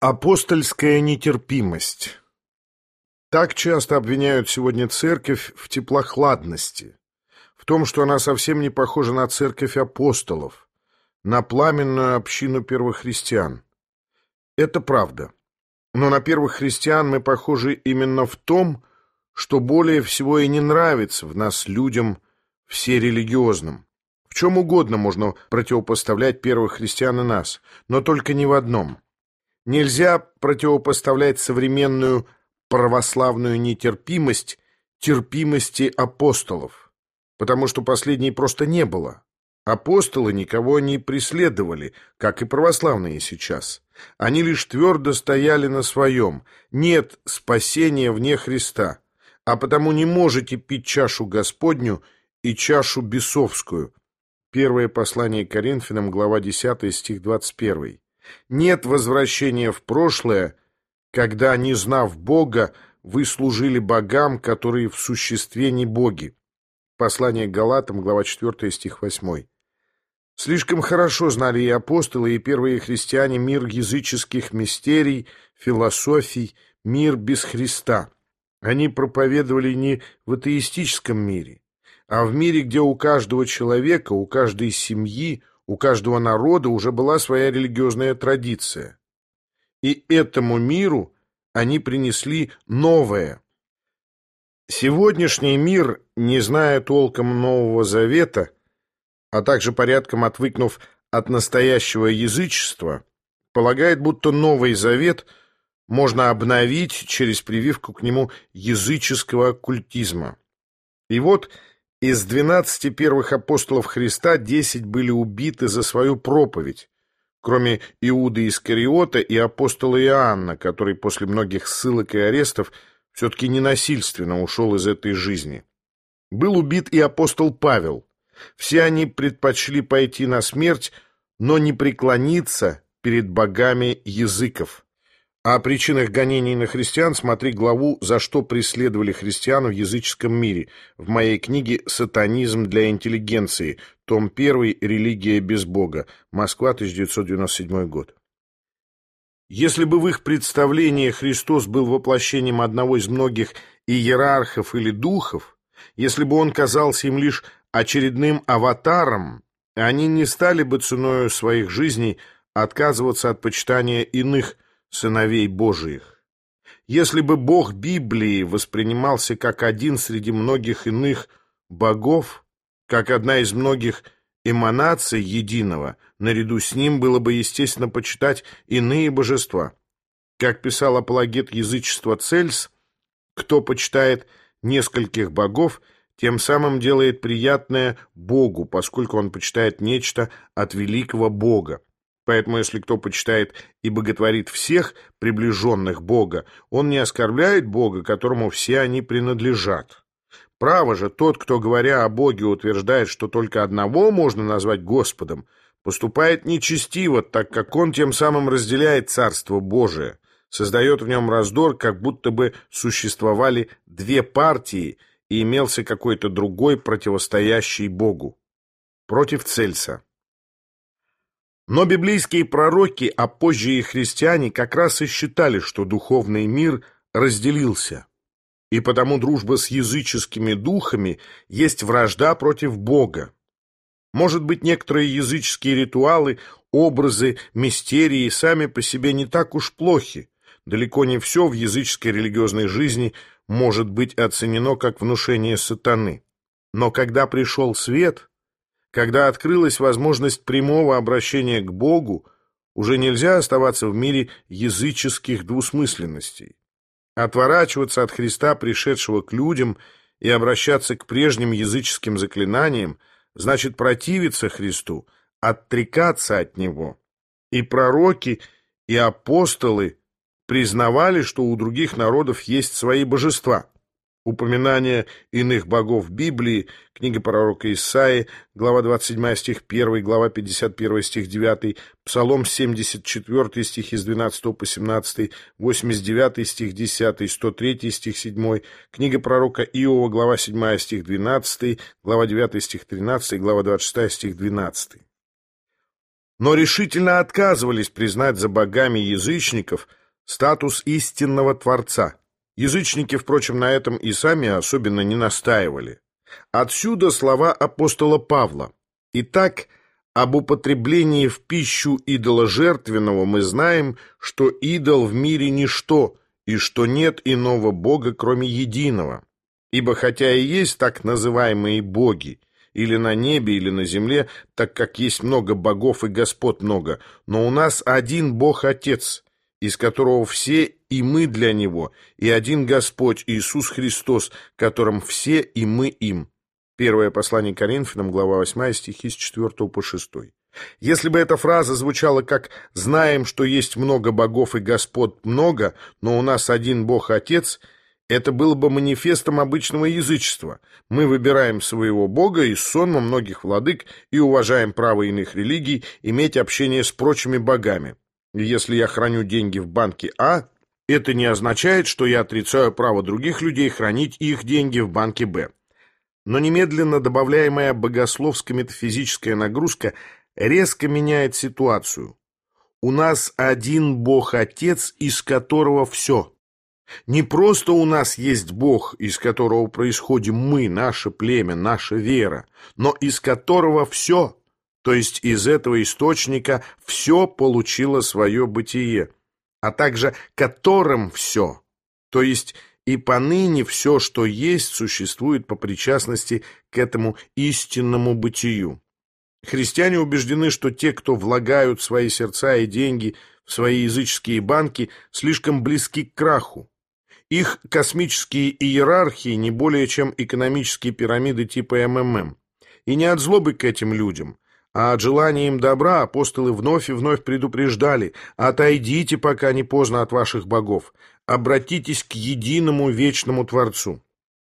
Апостольская нетерпимость. Так часто обвиняют сегодня церковь в теплохладности, в том, что она совсем не похожа на церковь апостолов, на пламенную общину первых христиан. Это правда. Но на первых христиан мы похожи именно в том, что более всего и не нравится в нас людям все религиозным. В чем угодно можно противопоставлять первых христиан и нас, но только не в одном – Нельзя противопоставлять современную православную нетерпимость терпимости апостолов, потому что последней просто не было. Апостолы никого не преследовали, как и православные сейчас. Они лишь твердо стояли на своем. Нет спасения вне Христа, а потому не можете пить чашу Господню и чашу бесовскую. Первое послание Коринфянам, глава 10, стих 21. Нет возвращения в прошлое, когда, не знав Бога, вы служили богам, которые в существе не боги. Послание к Галатам, глава 4, стих 8. Слишком хорошо знали и апостолы, и первые христиане мир языческих мистерий, философий, мир без Христа. Они проповедовали не в атеистическом мире, а в мире, где у каждого человека, у каждой семьи, у каждого народа уже была своя религиозная традиция. И этому миру они принесли новое. Сегодняшний мир, не зная толком Нового Завета, а также порядком отвыкнув от настоящего язычества, полагает, будто Новый Завет можно обновить через прививку к нему языческого оккультизма. И вот из двенадцати первых апостолов Христа десять были убиты за свою проповедь, кроме Иуды Искариота и апостола Иоанна, который после многих ссылок и арестов все-таки ненасильственно ушел из этой жизни. Был убит и апостол Павел. Все они предпочли пойти на смерть, но не преклониться перед богами языков. О причинах гонений на христиан смотри главу «За что преследовали христиан в языческом мире» в моей книге «Сатанизм для интеллигенции», том 1 «Религия без Бога», Москва, 1997 год. Если бы в их представлении Христос был воплощением одного из многих иерархов или духов, если бы он казался им лишь очередным аватаром, они не стали бы ценою своих жизней отказываться от почитания иных сыновей Божиих. Если бы Бог Библии воспринимался как один среди многих иных богов, как одна из многих эманаций единого, наряду с ним было бы естественно почитать иные божества. Как писал апологет язычества Цельс, кто почитает нескольких богов, тем самым делает приятное Богу, поскольку он почитает нечто от великого Бога. Поэтому, если кто почитает и боготворит всех приближенных Бога, он не оскорбляет Бога, которому все они принадлежат. Право же, тот, кто, говоря о Боге, утверждает, что только одного можно назвать Господом, поступает нечестиво, так как он тем самым разделяет Царство Божие, создает в нем раздор, как будто бы существовали две партии и имелся какой-то другой противостоящий Богу. Против Цельса. Но библейские пророки, а позже и христиане, как раз и считали, что духовный мир разделился. И потому дружба с языческими духами есть вражда против Бога. Может быть, некоторые языческие ритуалы, образы, мистерии сами по себе не так уж плохи. Далеко не все в языческой религиозной жизни может быть оценено как внушение сатаны. Но когда пришел свет, когда открылась возможность прямого обращения к Богу, уже нельзя оставаться в мире языческих двусмысленностей. Отворачиваться от Христа, пришедшего к людям, и обращаться к прежним языческим заклинаниям, значит противиться Христу, оттрекаться от Него. И пророки, и апостолы признавали, что у других народов есть свои божества – Упоминание иных богов Библии, книга пророка Исаии, глава 27 стих 1, глава 51 стих 9, Псалом 74 стих из 12 по 17, 89 стих 10, 103 стих 7, книга пророка Иова, глава 7 стих 12, глава 9 стих 13, глава 26 стих 12. но решительно отказывались признать за богами язычников статус истинного Творца. Язычники, впрочем, на этом и сами особенно не настаивали. Отсюда слова апостола Павла. Итак, об употреблении в пищу идола жертвенного мы знаем, что идол в мире ничто, и что нет иного Бога, кроме единого. Ибо хотя и есть так называемые боги, или на небе, или на земле, так как есть много богов и господ много, но у нас один Бог-Отец, из которого все и мы для Него, и один Господь Иисус Христос, которым все и мы им. Первое послание Коринфянам, глава 8, стихи с 4 по 6. Если бы эта фраза звучала как «знаем, что есть много богов и господ много, но у нас один Бог-Отец», это было бы манифестом обычного язычества. Мы выбираем своего Бога из сонма многих владык и уважаем право иных религий иметь общение с прочими богами. Если я храню деньги в банке А, это не означает, что я отрицаю право других людей хранить их деньги в банке Б. Но немедленно добавляемая богословско-метафизическая нагрузка резко меняет ситуацию. У нас один Бог-Отец, из которого все – не просто у нас есть Бог, из которого происходим мы, наше племя, наша вера, но из которого все, то есть из этого источника все получило свое бытие, а также которым все, то есть и поныне все, что есть, существует по причастности к этому истинному бытию. Христиане убеждены, что те, кто влагают свои сердца и деньги в свои языческие банки, слишком близки к краху, их космические иерархии не более чем экономические пирамиды типа МММ. И не от злобы к этим людям, а от желания им добра апостолы вновь и вновь предупреждали «Отойдите, пока не поздно от ваших богов, обратитесь к единому вечному Творцу».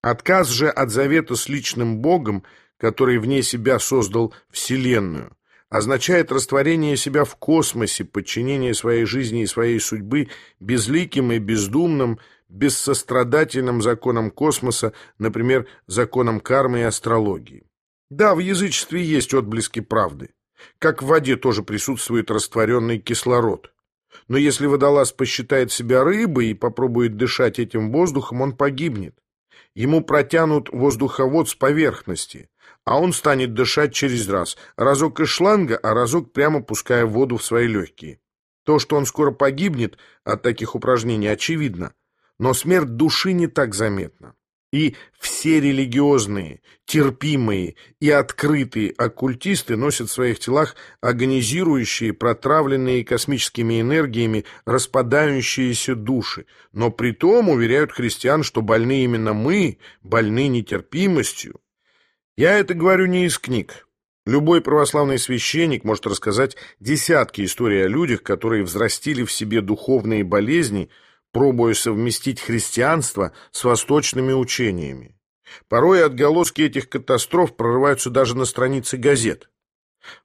Отказ же от завета с личным Богом, который вне себя создал Вселенную, означает растворение себя в космосе, подчинение своей жизни и своей судьбы безликим и бездумным, бессострадательным законам космоса, например, законам кармы и астрологии. Да, в язычестве есть отблески правды. Как в воде тоже присутствует растворенный кислород. Но если водолаз посчитает себя рыбой и попробует дышать этим воздухом, он погибнет. Ему протянут воздуховод с поверхности, а он станет дышать через раз, разок из шланга, а разок прямо пуская воду в свои легкие. То, что он скоро погибнет от таких упражнений, очевидно но смерть души не так заметна. И все религиозные, терпимые и открытые оккультисты носят в своих телах агонизирующие, протравленные космическими энергиями, распадающиеся души, но при том уверяют христиан, что больны именно мы, больны нетерпимостью. Я это говорю не из книг. Любой православный священник может рассказать десятки историй о людях, которые взрастили в себе духовные болезни – пробуя совместить христианство с восточными учениями. Порой отголоски этих катастроф прорываются даже на страницы газет.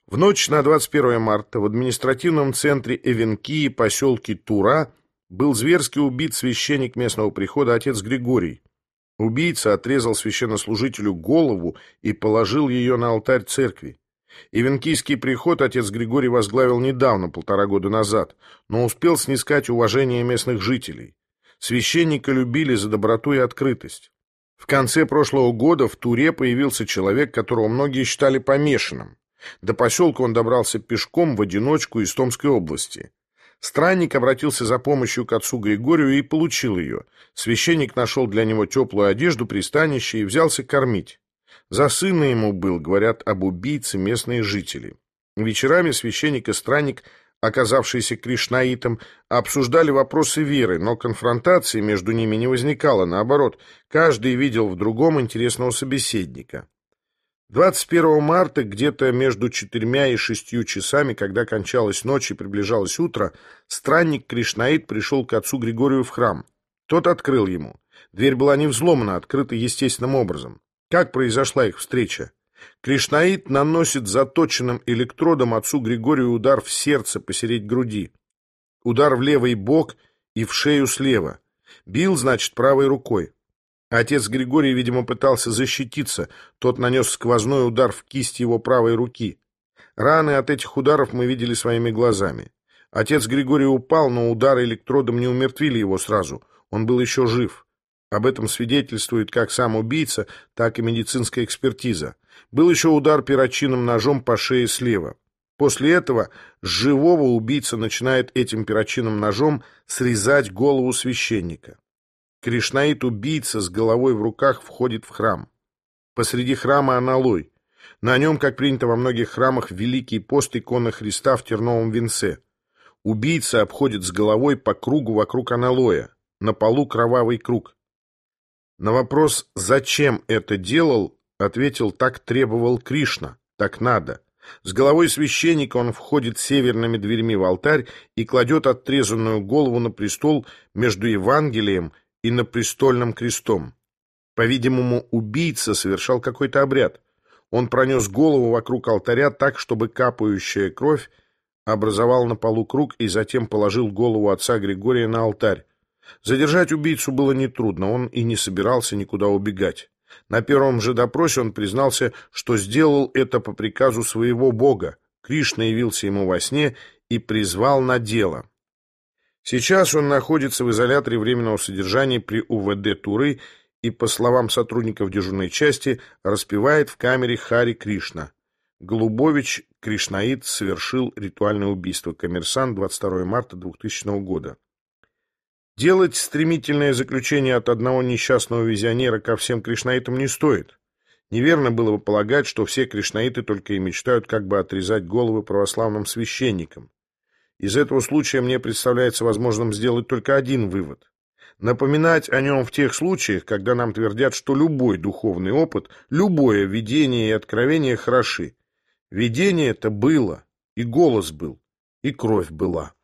В ночь на 21 марта в административном центре Эвенкии, поселке Тура, был зверски убит священник местного прихода отец Григорий. Убийца отрезал священнослужителю голову и положил ее на алтарь церкви. Ивенкийский приход отец Григорий возглавил недавно, полтора года назад, но успел снискать уважение местных жителей. Священника любили за доброту и открытость. В конце прошлого года в Туре появился человек, которого многие считали помешанным. До поселка он добрался пешком в одиночку из Томской области. Странник обратился за помощью к отцу Григорию и получил ее. Священник нашел для него теплую одежду, пристанище и взялся кормить. За сына ему был, говорят об убийце местные жители. Вечерами священник и странник, оказавшиеся кришнаитом, обсуждали вопросы веры, но конфронтации между ними не возникало, наоборот, каждый видел в другом интересного собеседника. 21 марта, где-то между четырьмя и шестью часами, когда кончалась ночь и приближалось утро, странник Кришнаит пришел к отцу Григорию в храм. Тот открыл ему. Дверь была не взломана, открыта естественным образом. Как произошла их встреча? Кришнаит наносит заточенным электродом отцу Григорию удар в сердце посередь груди. Удар в левый бок и в шею слева. Бил, значит, правой рукой. Отец Григорий, видимо, пытался защититься. Тот нанес сквозной удар в кисть его правой руки. Раны от этих ударов мы видели своими глазами. Отец Григорий упал, но удары электродом не умертвили его сразу. Он был еще жив. Об этом свидетельствует как сам убийца, так и медицинская экспертиза. Был еще удар перочинным ножом по шее слева. После этого живого убийца начинает этим перочинным ножом срезать голову священника. Кришнаит-убийца с головой в руках входит в храм. Посреди храма аналой. На нем, как принято во многих храмах, великий пост иконы Христа в терновом венце. Убийца обходит с головой по кругу вокруг аналоя. На полу кровавый круг. На вопрос «Зачем это делал?» ответил «Так требовал Кришна, так надо». С головой священника он входит северными дверьми в алтарь и кладет отрезанную голову на престол между Евангелием и на престольным крестом. По-видимому, убийца совершал какой-то обряд. Он пронес голову вокруг алтаря так, чтобы капающая кровь образовал на полу круг и затем положил голову отца Григория на алтарь. Задержать убийцу было нетрудно, он и не собирался никуда убегать. На первом же допросе он признался, что сделал это по приказу своего бога. Кришна явился ему во сне и призвал на дело. Сейчас он находится в изоляторе временного содержания при УВД Туры и, по словам сотрудников дежурной части, распевает в камере Хари Кришна. Голубович Кришнаид совершил ритуальное убийство. Коммерсант, 22 марта 2000 года. Делать стремительное заключение от одного несчастного визионера ко всем кришнаитам не стоит. Неверно было бы полагать, что все кришнаиты только и мечтают как бы отрезать головы православным священникам. Из этого случая мне представляется возможным сделать только один вывод. Напоминать о нем в тех случаях, когда нам твердят, что любой духовный опыт, любое видение и откровение хороши. Видение это было, и голос был, и кровь была.